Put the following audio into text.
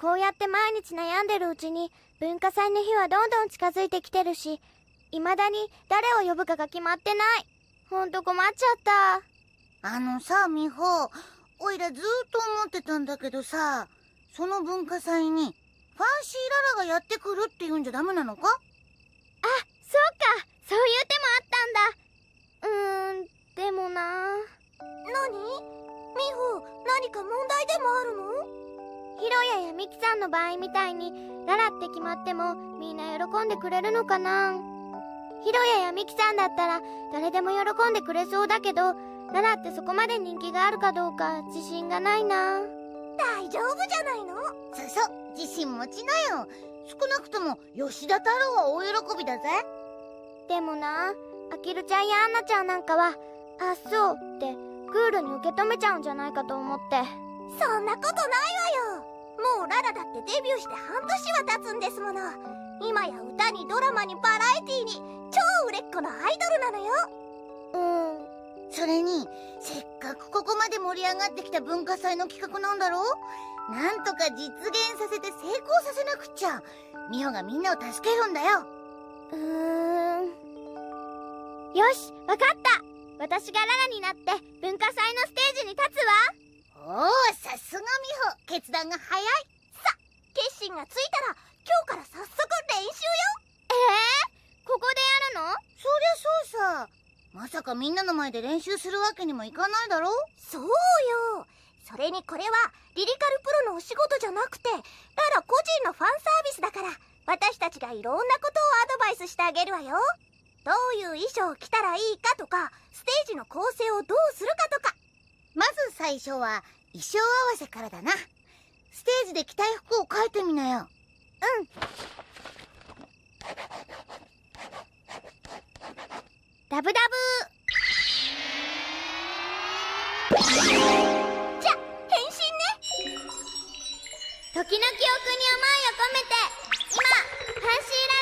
こうやって毎日悩んでるうちに文化祭の日はどんどん近づいてきてるし未だに誰を呼ぶかが決まってない。ほんと困っちゃった。あのさ美穂おいらずーっと思ってたんだけどさその文化祭にファンシーララがやってくるって言うんじゃダメなのか？あそうか。そういう手もあったんだ。うーんでもな何？美穂何か問題でもあるの？ヒロヤやミキさんの場合みたいにララって決まってもみんな喜んでくれるのかな？ヒロヤやミキさんだったら誰でも喜んでくれそうだけどララってそこまで人気があるかどうか自信がないな。大丈夫じゃないの？そうそう自信持ちなよ。少なくとも吉田太郎は大喜びだぜ。でもなアキルちゃんやアンナちゃんなんかはあそうってクールに受け止めちゃうんじゃないかと思って。そんなことないわよもうララだってデビューして半年は経つんですもの。今や歌にドラマにバラエティに超売れっ子のアイドルなのよ。うん。それにせっかくここまで盛り上がってきた文化祭の企画なんだろなんとか実現させて成功させなくっちゃ。美穂がみんなを助けるんだよ。うーん。よしわかった。私がララになって文化祭のステージに立つわ。おおさすが決断が早い。決心がついたら今日から早速練習よ。えー、ここでやるの？そりゃそうさまさかみんなの前で練習するわけにもいかないだろそうよ。それにこれはリリカルプロのお仕事じゃなくてララ個人のファンサービスだから私たちがいろんなことをアドバイスしてあげるわよ。どういう衣装を着たらいいかとかステージの構成をどうするかとか。まず最初は衣装合わせからだなステージで着たい服を描いてみなよ。うん。ダブダブ。じゃ変身ね。時の記憶に思いを込めて今ファンシーライ